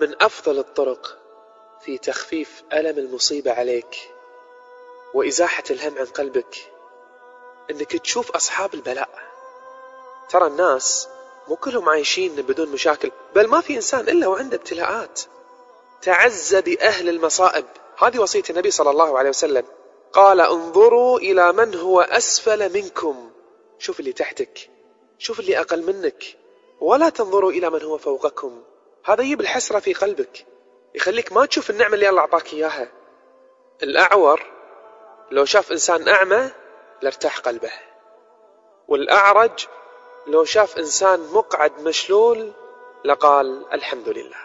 من أفضل الطرق في تخفيف ألم المصيبة عليك وإزاحة الهم عن قلبك إنك تشوف أصحاب البلاء. ترى الناس مو كلهم عايشين بدون مشاكل بل ما في إنسان إلا وعنده ابتلاءات. تعز بأهل المصائب. هذه وصية النبي صلى الله عليه وسلم. قال انظروا إلى من هو أسفل منكم. شوف اللي تحتك. شوف اللي أقل منك. ولا تنظروا إلى من هو فوقكم. هذا يجيب الحسرة في قلبك. يخليك ما تشوف النعمة اللي الله أعطاك إياها. الأعور لو شاف إنسان أعمى لارتاح قلبه. والأعرج لو شاف إنسان مقعد مشلول لقال الحمد لله.